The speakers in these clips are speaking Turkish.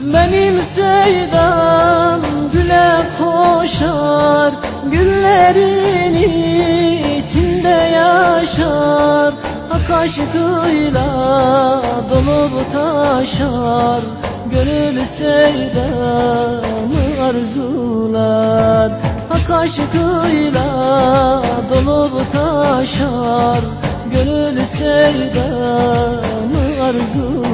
Benim sevdam güle koşar Güllerin içinde yaşar. Hak aşkıyla dolup taşar Gönül sevdamı arzular. Hak aşkıyla dolup taşar Gönül sevdamı arzular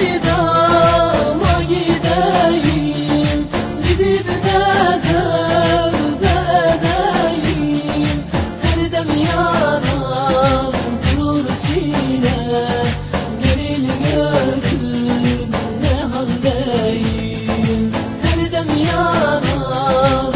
sevdama gideyim. Gidip de tövbe edeyim. Her dem yaram durur sine. Gelin görün Her dem yaram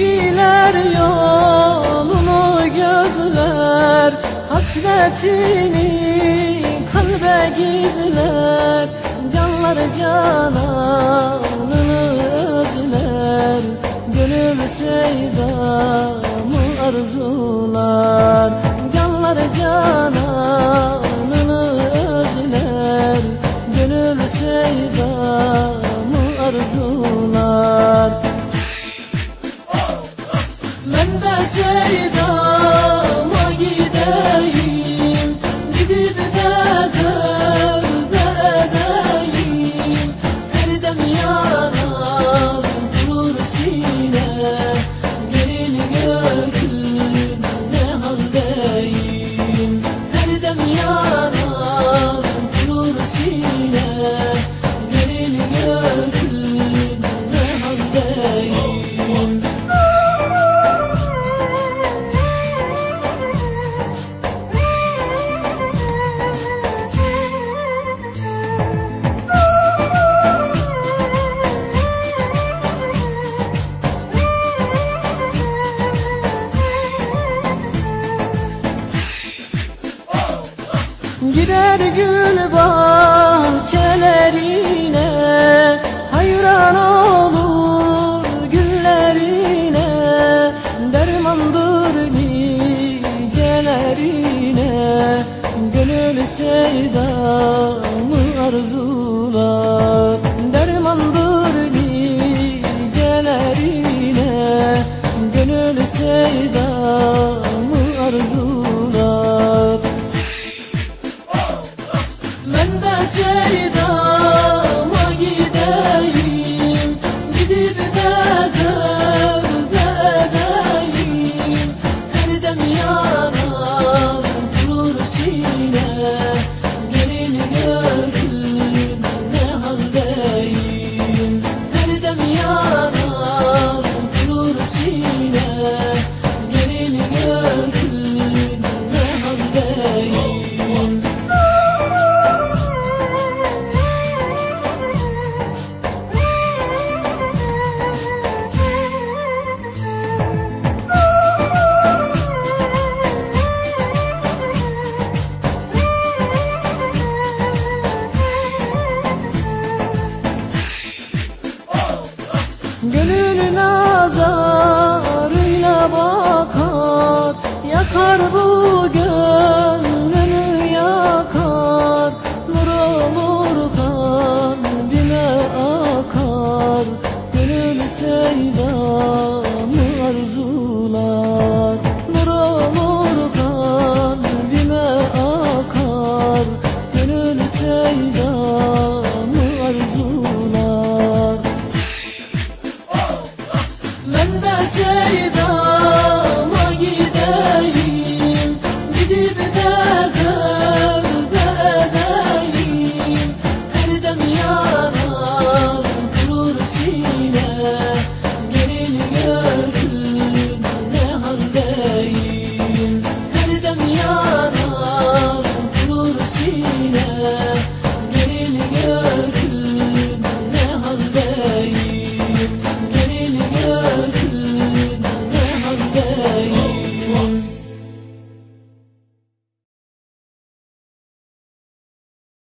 Sofiler yolunu gözler Hasretini kalbe gizler Canlar cananını özler Gönül sevdamı arzular Canlar cananını geceden Gider gül bahçelerine Hayran Yar bu gönlümü yakar Nur olur kalbime akar. Gönül sevdamı arzu